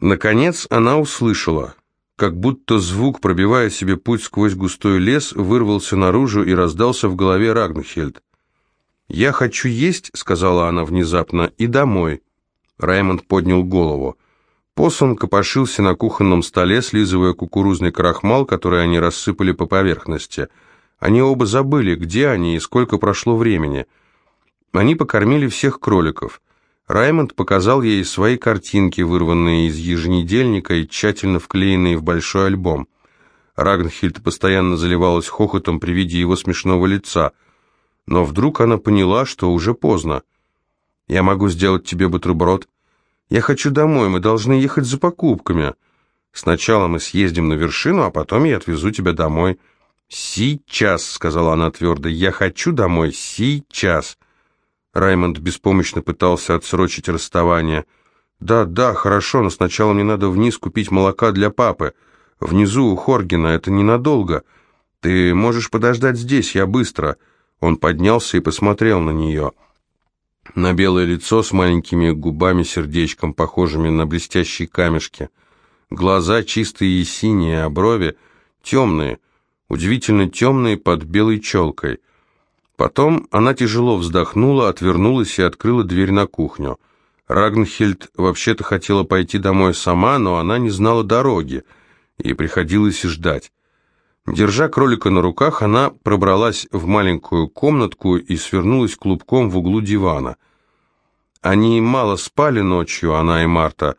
Наконец она услышала, как будто звук, пробивая себе путь сквозь густой лес, вырвался наружу и раздался в голове Рагнхельд. «Я хочу есть», — сказала она внезапно, — «и домой». Раймонд поднял голову. Поссон копошился на кухонном столе, слизывая кукурузный крахмал, который они рассыпали по поверхности. Они оба забыли, где они и сколько прошло времени. Они покормили всех кроликов. Раймонд показал ей свои картинки, вырванные из еженедельника и тщательно вклеенные в большой альбом. Рагнхильд постоянно заливалась хохотом при виде его смешного лица — но вдруг она поняла, что уже поздно. «Я могу сделать тебе бутерброд. Я хочу домой, мы должны ехать за покупками. Сначала мы съездим на вершину, а потом я отвезу тебя домой». «Сейчас», — сказала она твердо, — «я хочу домой сейчас». Раймонд беспомощно пытался отсрочить расставание. «Да, да, хорошо, но сначала мне надо вниз купить молока для папы. Внизу у Хоргена, это ненадолго. Ты можешь подождать здесь, я быстро». Он поднялся и посмотрел на нее. На белое лицо с маленькими губами-сердечком, похожими на блестящие камешки. Глаза чистые и синие, а брови темные, удивительно темные под белой челкой. Потом она тяжело вздохнула, отвернулась и открыла дверь на кухню. Рагнхельд вообще-то хотела пойти домой сама, но она не знала дороги, и приходилось ждать. Держа кролика на руках, она пробралась в маленькую комнатку и свернулась клубком в углу дивана. Они мало спали ночью, она и Марта.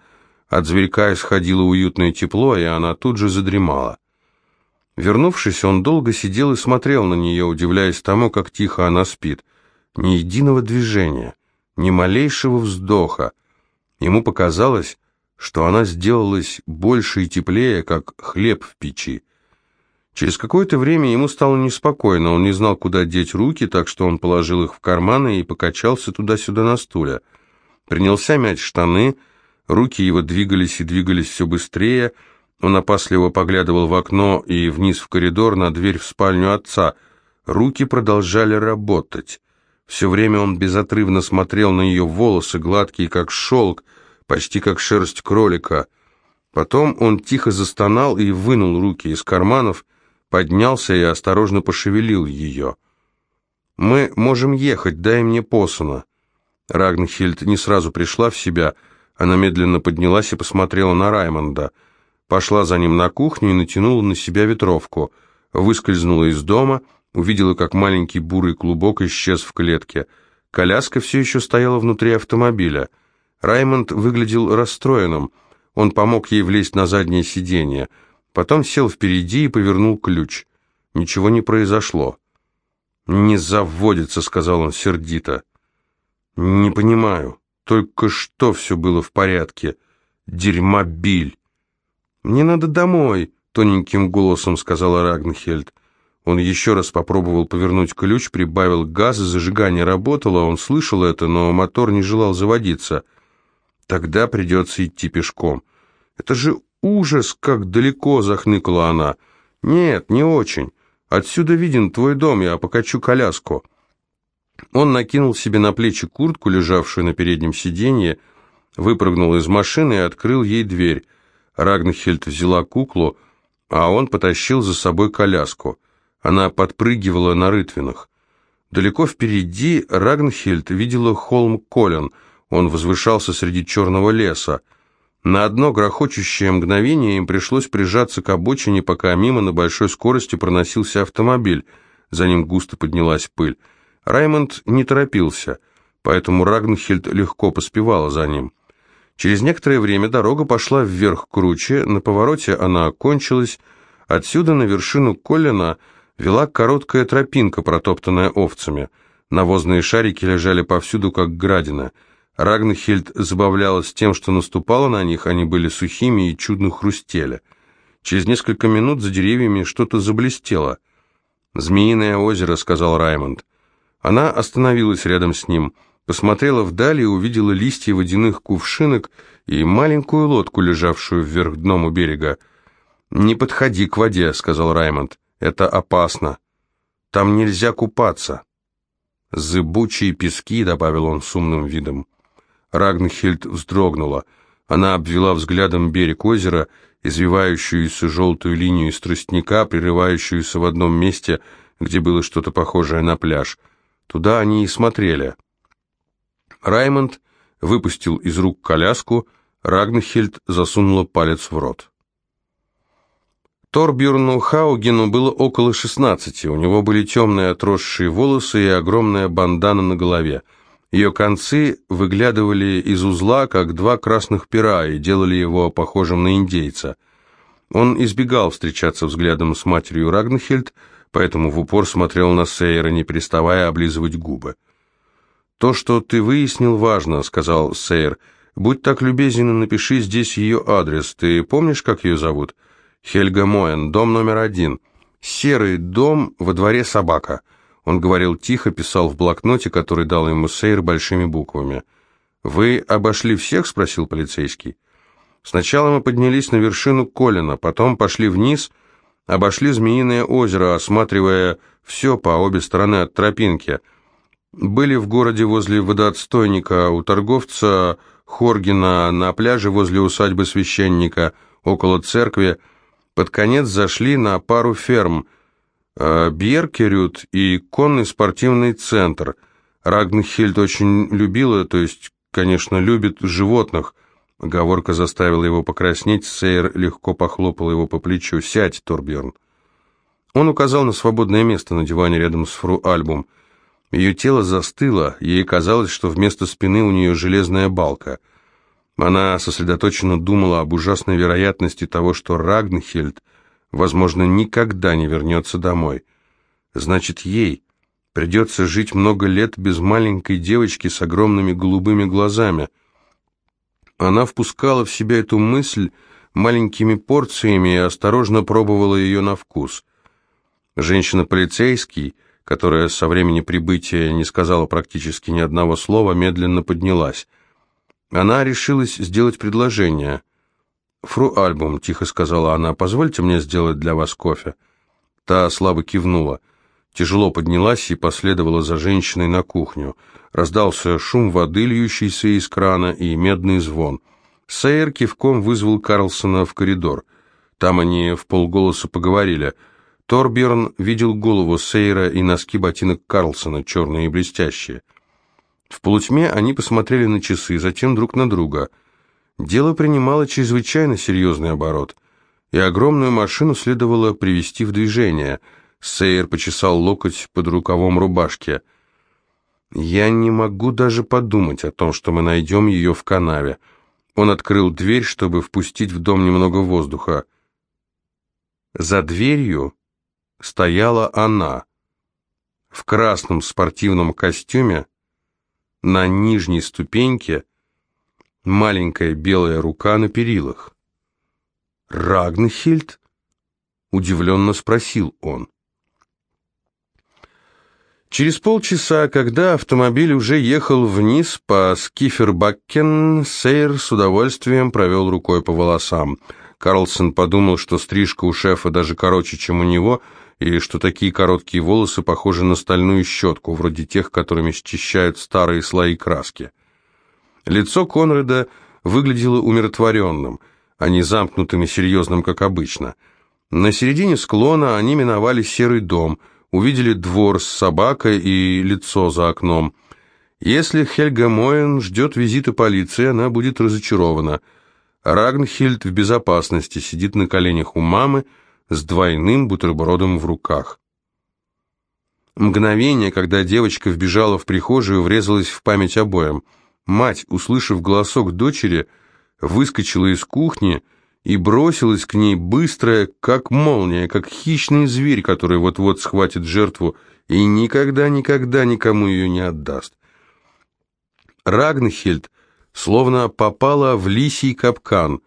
От зверька исходило уютное тепло, и она тут же задремала. Вернувшись, он долго сидел и смотрел на нее, удивляясь тому, как тихо она спит. Ни единого движения, ни малейшего вздоха. Ему показалось, что она сделалась больше и теплее, как хлеб в печи. Через какое-то время ему стало неспокойно, он не знал, куда деть руки, так что он положил их в карманы и покачался туда-сюда на стуле. Принялся мять штаны, руки его двигались и двигались все быстрее, он опасливо поглядывал в окно и вниз в коридор на дверь в спальню отца. Руки продолжали работать. Все время он безотрывно смотрел на ее волосы, гладкие как шелк, почти как шерсть кролика. Потом он тихо застонал и вынул руки из карманов, поднялся и осторожно пошевелил ее. «Мы можем ехать, дай мне посуна». Рагнхильд не сразу пришла в себя, она медленно поднялась и посмотрела на Раймонда. Пошла за ним на кухню и натянула на себя ветровку. Выскользнула из дома, увидела, как маленький бурый клубок исчез в клетке. Коляска все еще стояла внутри автомобиля. Раймонд выглядел расстроенным. Он помог ей влезть на заднее сиденье. Потом сел впереди и повернул ключ. Ничего не произошло. «Не заводится», — сказал он сердито. «Не понимаю. Только что все было в порядке. Дерьмобиль». «Мне надо домой», — тоненьким голосом сказала Рагнхельд. Он еще раз попробовал повернуть ключ, прибавил газ, зажигание работало, он слышал это, но мотор не желал заводиться. Тогда придется идти пешком. Это же «Ужас, как далеко!» — захныкала она. «Нет, не очень. Отсюда виден твой дом, я покачу коляску». Он накинул себе на плечи куртку, лежавшую на переднем сиденье, выпрыгнул из машины и открыл ей дверь. Рагнхельд взяла куклу, а он потащил за собой коляску. Она подпрыгивала на рытвинах. Далеко впереди Рагнхельд видела холм Колен. Он возвышался среди черного леса. На одно грохочущее мгновение им пришлось прижаться к обочине, пока мимо на большой скорости проносился автомобиль. За ним густо поднялась пыль. Раймонд не торопился, поэтому Рагнхельд легко поспевала за ним. Через некоторое время дорога пошла вверх круче, на повороте она окончилась. Отсюда на вершину Коллина вела короткая тропинка, протоптанная овцами. Навозные шарики лежали повсюду, как градина — Рагнхельд забавлялась тем, что наступала на них, они были сухими и чудно хрустели. Через несколько минут за деревьями что-то заблестело. «Змеиное озеро», — сказал Раймонд. Она остановилась рядом с ним, посмотрела вдали и увидела листья водяных кувшинок и маленькую лодку, лежавшую вверх дном у берега. «Не подходи к воде», — сказал Раймонд. «Это опасно. Там нельзя купаться». «Зыбучие пески», — добавил он с умным видом. Рагнхельд вздрогнула. Она обвела взглядом берег озера, извивающуюся желтую линию из тростника, прерывающуюся в одном месте, где было что-то похожее на пляж. Туда они и смотрели. Раймонд выпустил из рук коляску, Рагнхельд засунула палец в рот. Торбjörну Хаугену было около 16, у него были темные отросшие волосы и огромная бандана на голове. Ее концы выглядывали из узла, как два красных пера, и делали его похожим на индейца. Он избегал встречаться взглядом с матерью Рагнхельд, поэтому в упор смотрел на Сейера, не переставая облизывать губы. «То, что ты выяснил, важно», — сказал Сейер. «Будь так любезен и напиши здесь ее адрес. Ты помнишь, как ее зовут?» «Хельга Моэн, дом номер один. Серый дом, во дворе собака». Он говорил тихо, писал в блокноте, который дал ему Сейер большими буквами. «Вы обошли всех?» — спросил полицейский. «Сначала мы поднялись на вершину Колина, потом пошли вниз, обошли Змеиное озеро, осматривая все по обе стороны от тропинки». Были в городе возле водоотстойника, у торговца Хоргина, на пляже возле усадьбы священника, около церкви. Под конец зашли на пару ферм э, Бьеркерют и конный спортивный центр. Рагнхильд очень любила, то есть, конечно, любит животных. Оговорка заставила его покраснеть, Сейер легко похлопал его по плечу. «Сядь, Торбьерн». Он указал на свободное место на диване рядом с фру Альбум – ее тело застыло, ей казалось, что вместо спины у нее железная балка. Она сосредоточенно думала об ужасной вероятности того, что Рагнхельд, возможно, никогда не вернется домой. Значит, ей придется жить много лет без маленькой девочки с огромными голубыми глазами. Она впускала в себя эту мысль маленькими порциями и осторожно пробовала ее на вкус. Женщина-полицейский — которая со времени прибытия не сказала практически ни одного слова, медленно поднялась. Она решилась сделать предложение. «Фру Альбум», — тихо сказала она, — «позвольте мне сделать для вас кофе». Та слабо кивнула. Тяжело поднялась и последовала за женщиной на кухню. Раздался шум воды, льющийся из крана, и медный звон. Сейер кивком вызвал Карлсона в коридор. Там они в полголоса поговорили — Торберн видел голову Сейра и носки ботинок Карлсона, черные и блестящие. В полутьме они посмотрели на часы, затем друг на друга. Дело принимало чрезвычайно серьезный оборот, и огромную машину следовало привести в движение. Сейер почесал локоть под рукавом рубашки. «Я не могу даже подумать о том, что мы найдем ее в канаве». Он открыл дверь, чтобы впустить в дом немного воздуха. За дверью стояла она в красном спортивном костюме, на нижней ступеньке, маленькая белая рука на перилах. «Рагнхильд?» — удивленно спросил он. Через полчаса, когда автомобиль уже ехал вниз по Скифербакен, Сейр с удовольствием провел рукой по волосам. Карлсон подумал, что стрижка у шефа даже короче, чем у него — и что такие короткие волосы похожи на стальную щетку, вроде тех, которыми счищают старые слои краски. Лицо Конрада выглядело умиротворенным, а не замкнутым и серьезным, как обычно. На середине склона они миновали серый дом, увидели двор с собакой и лицо за окном. Если Хельга Моен ждет визита полиции, она будет разочарована. Рагнхильд в безопасности, сидит на коленях у мамы, с двойным бутербродом в руках. Мгновение, когда девочка вбежала в прихожую, врезалось в память обоим. Мать, услышав голосок дочери, выскочила из кухни и бросилась к ней быстрая, как молния, как хищный зверь, который вот-вот схватит жертву и никогда-никогда никому ее не отдаст. Рагнхельд словно попала в лисий капкан.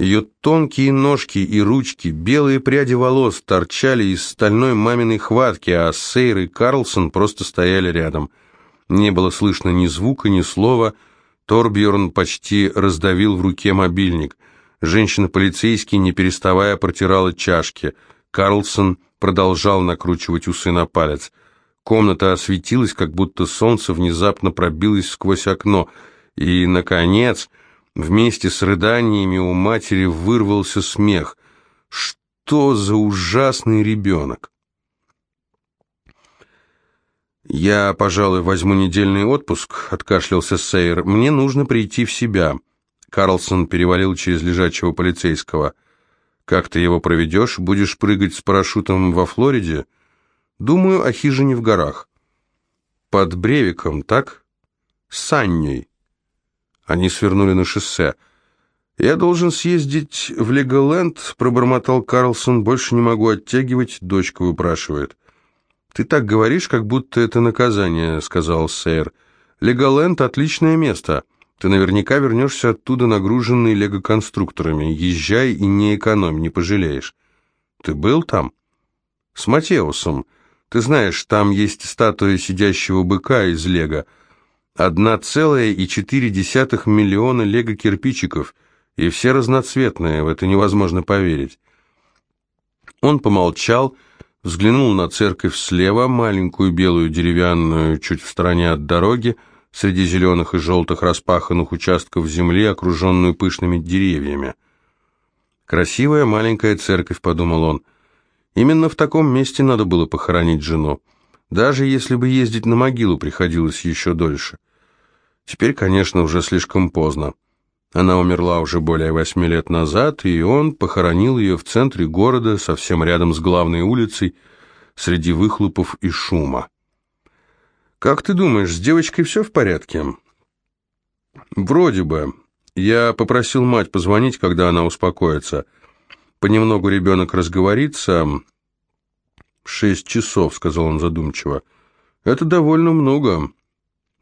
Ее тонкие ножки и ручки, белые пряди волос торчали из стальной маминой хватки, а Сейр и Карлсон просто стояли рядом. Не было слышно ни звука, ни слова. Торбьерн почти раздавил в руке мобильник. Женщина-полицейский, не переставая, протирала чашки. Карлсон продолжал накручивать усы на палец. Комната осветилась, как будто солнце внезапно пробилось сквозь окно. И, наконец, Вместе с рыданиями у матери вырвался смех. Что за ужасный ребенок! «Я, пожалуй, возьму недельный отпуск», — откашлялся Сейер. «Мне нужно прийти в себя». Карлсон перевалил через лежачего полицейского. «Как ты его проведешь? Будешь прыгать с парашютом во Флориде?» «Думаю о хижине в горах». «Под Бревиком, так?» «С Санней». Они свернули на шоссе. «Я должен съездить в Леголенд», — пробормотал Карлсон. «Больше не могу оттягивать», — дочка выпрашивает. «Ты так говоришь, как будто это наказание», — сказал сэр. «Леголенд — отличное место. Ты наверняка вернешься оттуда нагруженный лего-конструкторами. Езжай и не экономь, не пожалеешь». «Ты был там?» «С Матеусом. Ты знаешь, там есть статуя сидящего быка из лего. Одна целая и четыре десятых миллиона лего-кирпичиков, и все разноцветные, в это невозможно поверить». Он помолчал взглянул на церковь слева, маленькую белую деревянную, чуть в стороне от дороги, среди зеленых и желтых распаханных участков земли, окруженную пышными деревьями. «Красивая маленькая церковь», — подумал он. «Именно в таком месте надо было похоронить жену. Даже если бы ездить на могилу приходилось еще дольше. Теперь, конечно, уже слишком поздно. Она умерла уже более восьми лет назад, и он похоронил ее в центре города, совсем рядом с главной улицей, среди выхлопов и шума. «Как ты думаешь, с девочкой все в порядке?» «Вроде бы. Я попросил мать позвонить, когда она успокоится. Понемногу ребенок разговорится...» «Шесть часов», — сказал он задумчиво. «Это довольно много.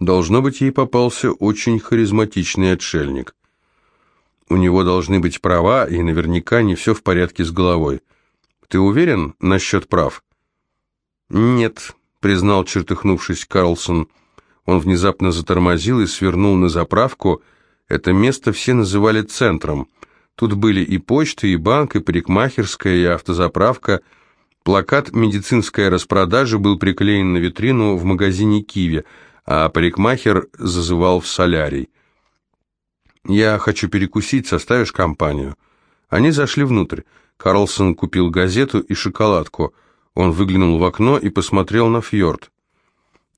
Должно быть, ей попался очень харизматичный отшельник». У него должны быть права, и наверняка не все в порядке с головой. Ты уверен насчет прав? Нет, признал, чертыхнувшись Карлсон. Он внезапно затормозил и свернул на заправку. Это место все называли центром. Тут были и почта, и банк, и парикмахерская, и автозаправка. Плакат «Медицинская распродажа» был приклеен на витрину в магазине «Киви», а парикмахер зазывал в солярий. «Я хочу перекусить, составишь компанию?» Они зашли внутрь. Карлсон купил газету и шоколадку. Он выглянул в окно и посмотрел на фьорд.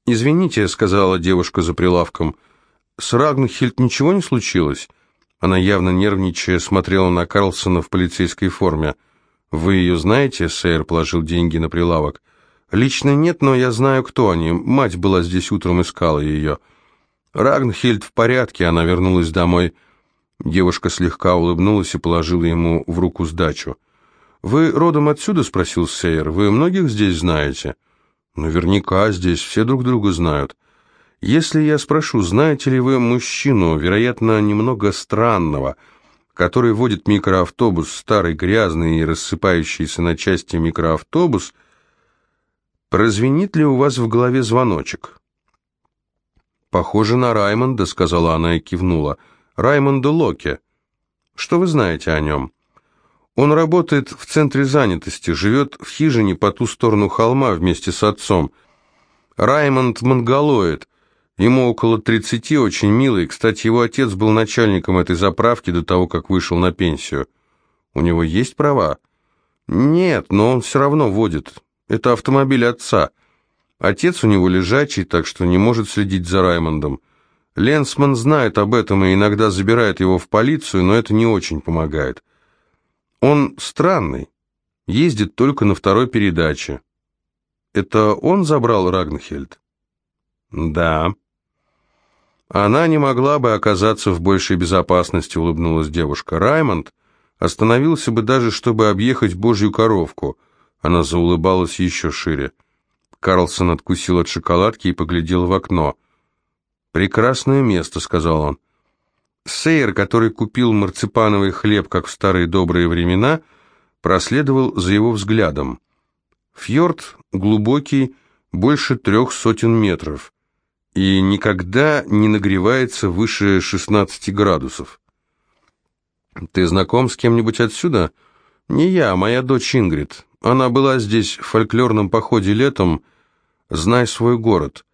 «Извините», — сказала девушка за прилавком, — «с Рагнхильд ничего не случилось?» Она явно нервничая смотрела на Карлсона в полицейской форме. «Вы ее знаете?» — сэр положил деньги на прилавок. «Лично нет, но я знаю, кто они. Мать была здесь утром, искала ее». Рагнхильд в порядке, она вернулась домой. Девушка слегка улыбнулась и положила ему в руку сдачу. «Вы родом отсюда?» — спросил Сейер. «Вы многих здесь знаете?» «Наверняка здесь все друг друга знают. Если я спрошу, знаете ли вы мужчину, вероятно, немного странного, который водит микроавтобус, старый, грязный и рассыпающийся на части микроавтобус, прозвенит ли у вас в голове звоночек?» «Похоже на Раймонда», — сказала она и кивнула. «Раймонда Локе. Что вы знаете о нем?» «Он работает в центре занятости, живет в хижине по ту сторону холма вместе с отцом. Раймонд монголоид. Ему около тридцати, очень милый. Кстати, его отец был начальником этой заправки до того, как вышел на пенсию. У него есть права?» «Нет, но он все равно водит. Это автомобиль отца». Отец у него лежачий, так что не может следить за Раймондом. Ленсман знает об этом и иногда забирает его в полицию, но это не очень помогает. Он странный, ездит только на второй передаче. Это он забрал Рагнхельд? Да. Она не могла бы оказаться в большей безопасности, улыбнулась девушка. Раймонд остановился бы даже, чтобы объехать божью коровку. Она заулыбалась еще шире. Карлсон откусил от шоколадки и поглядел в окно. «Прекрасное место», — сказал он. Сейер, который купил марципановый хлеб, как в старые добрые времена, проследовал за его взглядом. Фьорд глубокий, больше трех сотен метров, и никогда не нагревается выше 16 градусов. «Ты знаком с кем-нибудь отсюда?» «Не я, моя дочь Ингрид. Она была здесь в фольклорном походе летом. Знай свой город.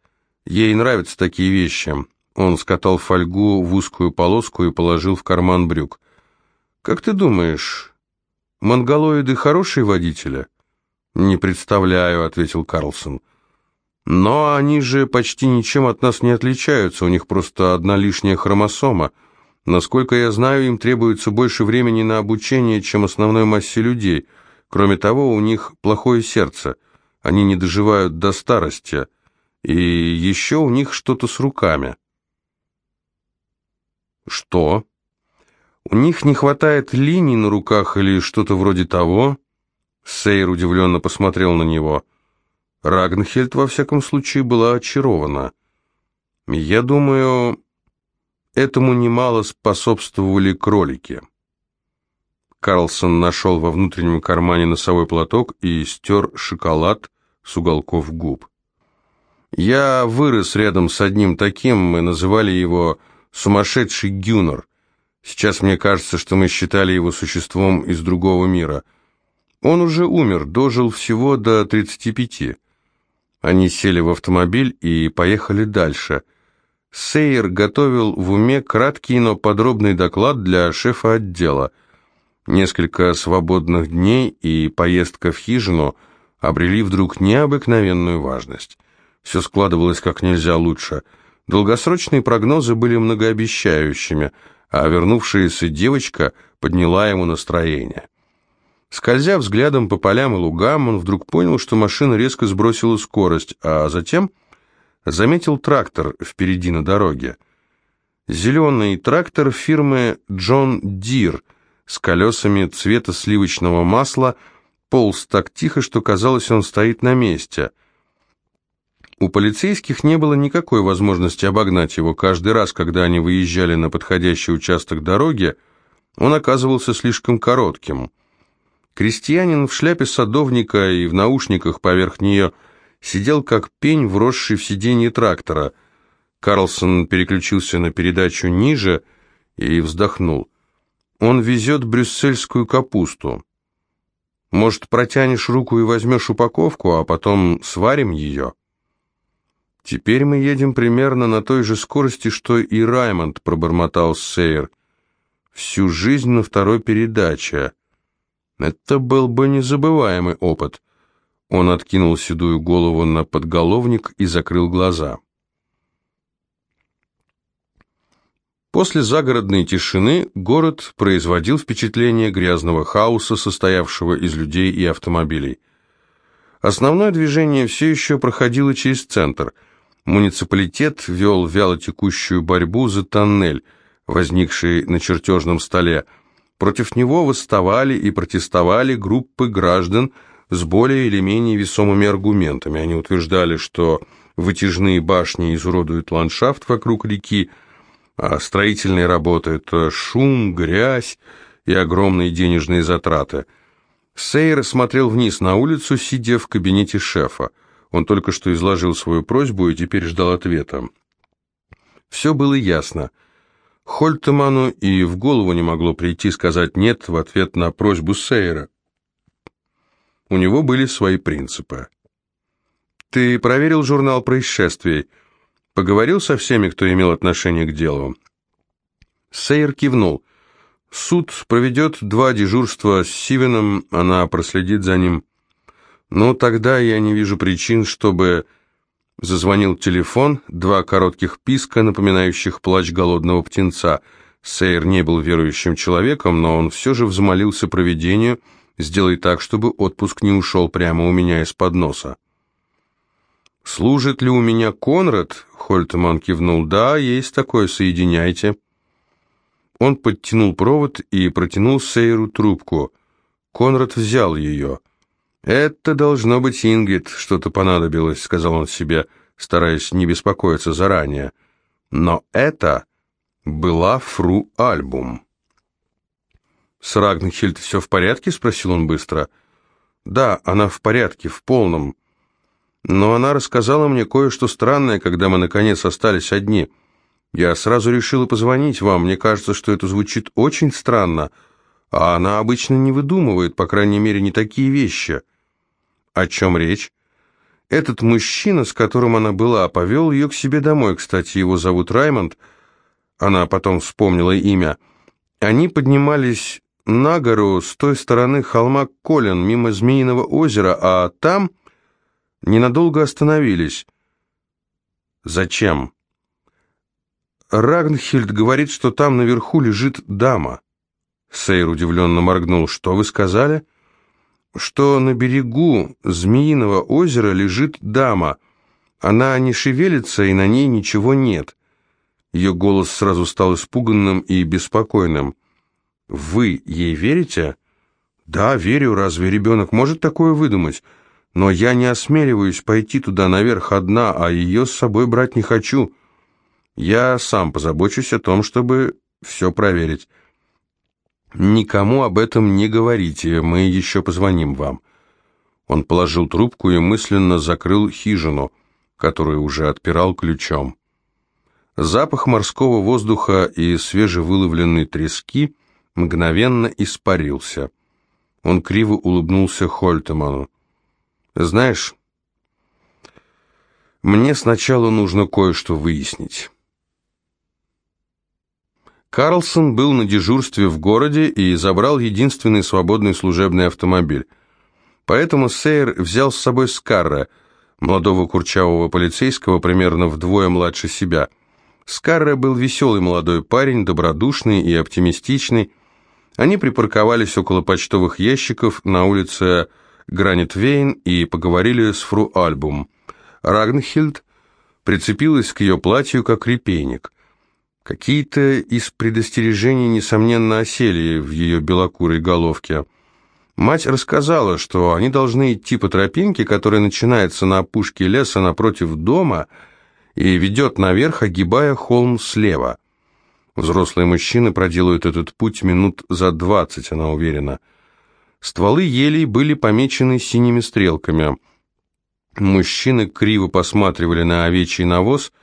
Ей нравятся такие вещи. Он скатал фольгу в узкую полоску и положил в карман брюк. «Как ты думаешь, монголоиды хорошие водители?» «Не представляю», — ответил Карлсон. «Но они же почти ничем от нас не отличаются, у них просто одна лишняя хромосома. Насколько я знаю, им требуется больше времени на обучение, чем основной массе людей. Кроме того, у них плохое сердце, они не доживают до старости, и еще у них что-то с руками». «Что?» «У них не хватает линий на руках или что-то вроде того?» Сейр удивленно посмотрел на него. Рагнхельд, во всяком случае, была очарована. «Я думаю, этому немало способствовали кролики». Карлсон нашел во внутреннем кармане носовой платок и стер шоколад с уголков губ. «Я вырос рядом с одним таким, мы называли его «сумасшедший Гюнер». Сейчас мне кажется, что мы считали его существом из другого мира. Он уже умер, дожил всего до 35. Они сели в автомобиль и поехали дальше. Сейер готовил в уме краткий, но подробный доклад для шефа отдела. Несколько свободных дней и поездка в хижину обрели вдруг необыкновенную важность. Все складывалось как нельзя лучше. Долгосрочные прогнозы были многообещающими – а вернувшаяся девочка подняла ему настроение. Скользя взглядом по полям и лугам, он вдруг понял, что машина резко сбросила скорость, а затем заметил трактор впереди на дороге. Зеленый трактор фирмы «Джон Дир» с колесами цвета сливочного масла полз так тихо, что казалось, он стоит на месте – у полицейских не было никакой возможности обогнать его. Каждый раз, когда они выезжали на подходящий участок дороги, он оказывался слишком коротким. Крестьянин в шляпе садовника и в наушниках поверх нее сидел как пень, вросший в сиденье трактора. Карлсон переключился на передачу ниже и вздохнул. «Он везет брюссельскую капусту. Может, протянешь руку и возьмешь упаковку, а потом сварим ее?» «Теперь мы едем примерно на той же скорости, что и Раймонд», — пробормотал Сейер. «Всю жизнь на второй передаче. Это был бы незабываемый опыт». Он откинул седую голову на подголовник и закрыл глаза. После загородной тишины город производил впечатление грязного хаоса, состоявшего из людей и автомобилей. Основное движение все еще проходило через центр – Муниципалитет вел вялотекущую борьбу за тоннель, возникший на чертежном столе. Против него восставали и протестовали группы граждан с более или менее весомыми аргументами. Они утверждали, что вытяжные башни изуродуют ландшафт вокруг реки, а строительные работы – это шум, грязь и огромные денежные затраты. Сейр смотрел вниз на улицу, сидя в кабинете шефа. Он только что изложил свою просьбу и теперь ждал ответа. Все было ясно. Хольтеману и в голову не могло прийти сказать «нет» в ответ на просьбу Сейра. У него были свои принципы. «Ты проверил журнал происшествий? Поговорил со всеми, кто имел отношение к делу?» Сейр кивнул. «Суд проведет два дежурства с Сивеном, она проследит за ним». «Ну, тогда я не вижу причин, чтобы...» Зазвонил телефон, два коротких писка, напоминающих плач голодного птенца. Сейр не был верующим человеком, но он все же взмолился проведению, сделай так, чтобы отпуск не ушел прямо у меня из-под носа. «Служит ли у меня Конрад?» — Хольтеман кивнул. «Да, есть такое, соединяйте». Он подтянул провод и протянул Сейру трубку. Конрад взял ее. «Это должно быть Ингрид, что-то понадобилось», — сказал он себе, стараясь не беспокоиться заранее. Но это была фру Альбум. «С Рагнхильд все в порядке?» — спросил он быстро. «Да, она в порядке, в полном. Но она рассказала мне кое-что странное, когда мы, наконец, остались одни. Я сразу решила позвонить вам. Мне кажется, что это звучит очень странно, а она обычно не выдумывает, по крайней мере, не такие вещи». «О чем речь?» Этот мужчина, с которым она была, повел ее к себе домой. Кстати, его зовут Раймонд. Она потом вспомнила имя. Они поднимались на гору с той стороны холма Колен, мимо Змеиного озера, а там ненадолго остановились. Зачем? Рагнхильд говорит, что там наверху лежит дама. Сейр удивленно моргнул. «Что вы сказали?» «Что на берегу Змеиного озера лежит дама. Она не шевелится, и на ней ничего нет». Ее голос сразу стал испуганным и беспокойным. «Вы ей верите?» «Да, верю. Разве ребенок может такое выдумать? Но я не осмеливаюсь пойти туда наверх одна, а ее с собой брать не хочу. Я сам позабочусь о том, чтобы все проверить». «Никому об этом не говорите, мы еще позвоним вам». Он положил трубку и мысленно закрыл хижину, которую уже отпирал ключом. Запах морского воздуха и свежевыловленной трески мгновенно испарился. Он криво улыбнулся Хольтеману. «Знаешь, мне сначала нужно кое-что выяснить». Карлсон был на дежурстве в городе и забрал единственный свободный служебный автомобиль. Поэтому Сейер взял с собой Скарра, молодого курчавого полицейского, примерно вдвое младше себя. Скарра был веселый молодой парень, добродушный и оптимистичный. Они припарковались около почтовых ящиков на улице Гранит-Вейн и поговорили с фру Альбум. Рагнхильд прицепилась к ее платью, как репейник. Какие-то из предостережений, несомненно, осели в ее белокурой головке. Мать рассказала, что они должны идти по тропинке, которая начинается на опушке леса напротив дома и ведет наверх, огибая холм слева. Взрослые мужчины проделают этот путь минут за двадцать, она уверена. Стволы елей были помечены синими стрелками. Мужчины криво посматривали на овечий навоз –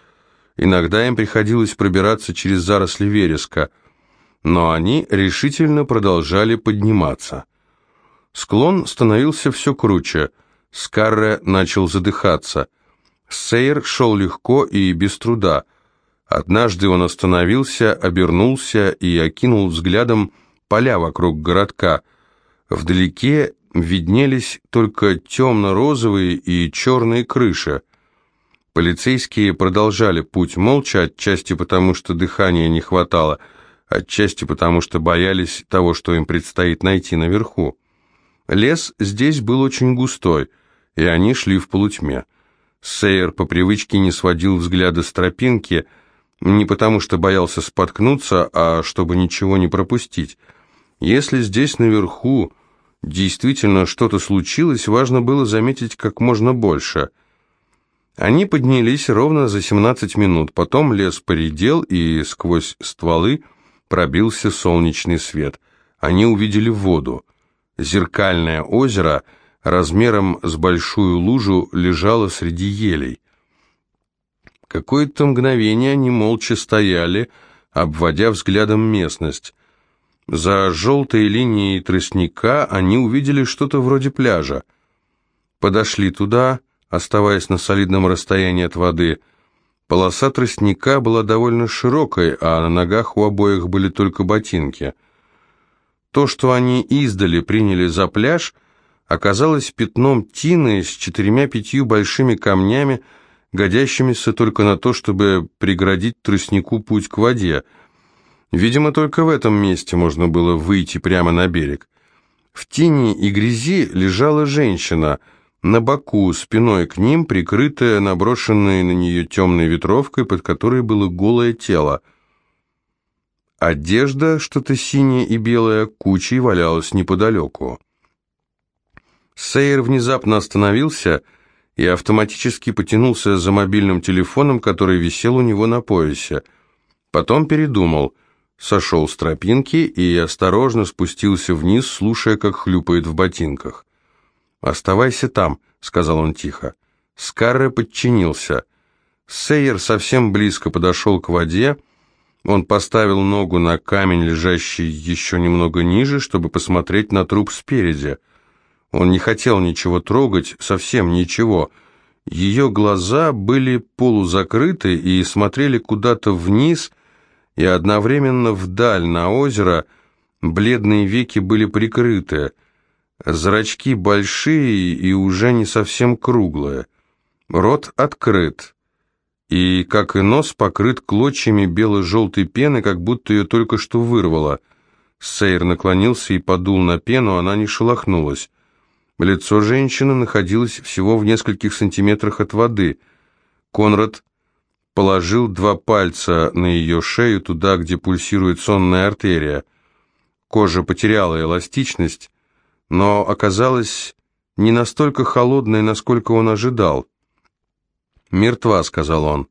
Иногда им приходилось пробираться через заросли вереска, но они решительно продолжали подниматься. Склон становился все круче. Скарре начал задыхаться. Сейр шел легко и без труда. Однажды он остановился, обернулся и окинул взглядом поля вокруг городка. Вдалеке виднелись только темно-розовые и черные крыши. Полицейские продолжали путь молча, отчасти потому, что дыхания не хватало, отчасти потому, что боялись того, что им предстоит найти наверху. Лес здесь был очень густой, и они шли в полутьме. Сейер по привычке не сводил взгляда с тропинки, не потому что боялся споткнуться, а чтобы ничего не пропустить. Если здесь наверху действительно что-то случилось, важно было заметить как можно больше – они поднялись ровно за 17 минут, потом лес поредел, и сквозь стволы пробился солнечный свет. Они увидели воду. Зеркальное озеро размером с большую лужу лежало среди елей. Какое-то мгновение они молча стояли, обводя взглядом местность. За желтой линией тростника они увидели что-то вроде пляжа. Подошли туда оставаясь на солидном расстоянии от воды. Полоса тростника была довольно широкой, а на ногах у обоих были только ботинки. То, что они издали приняли за пляж, оказалось пятном тины с четырьмя-пятью большими камнями, годящимися только на то, чтобы преградить тростнику путь к воде. Видимо, только в этом месте можно было выйти прямо на берег. В тени и грязи лежала женщина – на боку, спиной к ним, прикрытая наброшенной на нее темной ветровкой, под которой было голое тело. Одежда, что-то синее и белое, кучей валялась неподалеку. Сейер внезапно остановился и автоматически потянулся за мобильным телефоном, который висел у него на поясе. Потом передумал, сошел с тропинки и осторожно спустился вниз, слушая, как хлюпает в ботинках. «Оставайся там», — сказал он тихо. Скарре подчинился. Сейер совсем близко подошел к воде. Он поставил ногу на камень, лежащий еще немного ниже, чтобы посмотреть на труп спереди. Он не хотел ничего трогать, совсем ничего, Ее глаза были полузакрыты и смотрели куда-то вниз и одновременно вдаль на озеро, бледные веки были прикрыты, зрачки большие и уже не совсем круглые, рот открыт, и, как и нос, покрыт клочьями бело-желтой пены, как будто ее только что вырвало – Сейр наклонился и подул на пену, она не шелохнулась. Лицо женщины находилось всего в нескольких сантиметрах от воды. Конрад положил два пальца на ее шею, туда, где пульсирует сонная артерия. Кожа потеряла эластичность, но оказалась не настолько холодной, насколько он ожидал. «Мертва», — сказал он.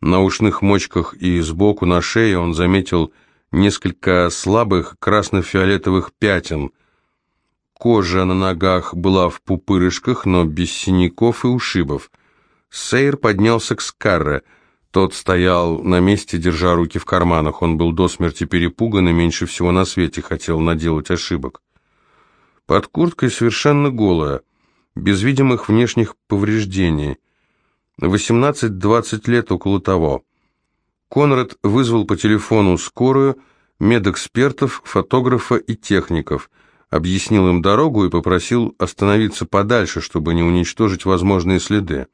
На ушных мочках и сбоку на шее он заметил несколько слабых красно-фиолетовых пятен. Кожа на ногах была в пупырышках, но без синяков и ушибов. Сейр поднялся к Скарре. Тот стоял на месте, держа руки в карманах. Он был до смерти перепуган и меньше всего на свете хотел наделать ошибок. Под курткой совершенно голая, без видимых внешних повреждений. 18-20 лет около того. Конрад вызвал по телефону скорую, медэкспертов, фотографа и техников, объяснил им дорогу и попросил остановиться подальше, чтобы не уничтожить возможные следы.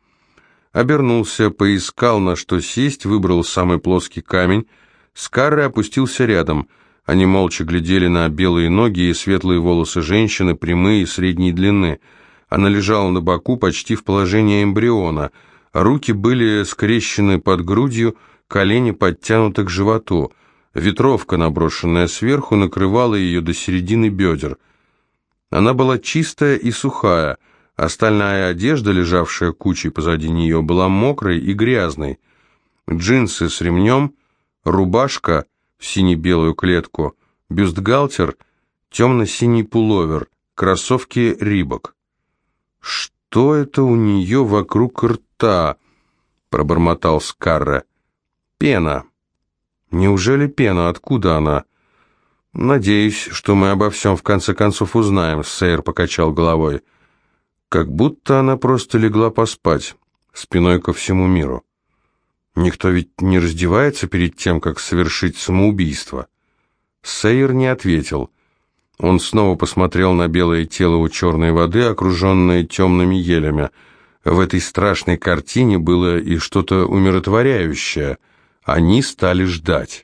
Обернулся, поискал на что сесть, выбрал самый плоский камень. Скарри опустился рядом. Они молча глядели на белые ноги и светлые волосы женщины, прямые и средней длины. Она лежала на боку почти в положении эмбриона. Руки были скрещены под грудью, колени подтянуты к животу. Ветровка, наброшенная сверху, накрывала ее до середины бедер. Она была чистая и сухая, остальная одежда, лежавшая кучей позади нее, была мокрой и грязной. Джинсы с ремнем, рубашка сине-белую клетку, бюстгальтер, темно-синий пуловер, кроссовки Рибок. «Что это у нее вокруг рта?» — пробормотал Скарре. Пена. Неужели пена? Откуда она? Надеюсь, что мы обо всем в конце концов узнаем, Сейр покачал головой. Как будто она просто легла поспать, спиной ко всему миру. Никто ведь не раздевается перед тем, как совершить самоубийство. Сейер не ответил. Он снова посмотрел на белое тело у черной воды, окруженное темными елями. В этой страшной картине было и что-то умиротворяющее — они стали ждать.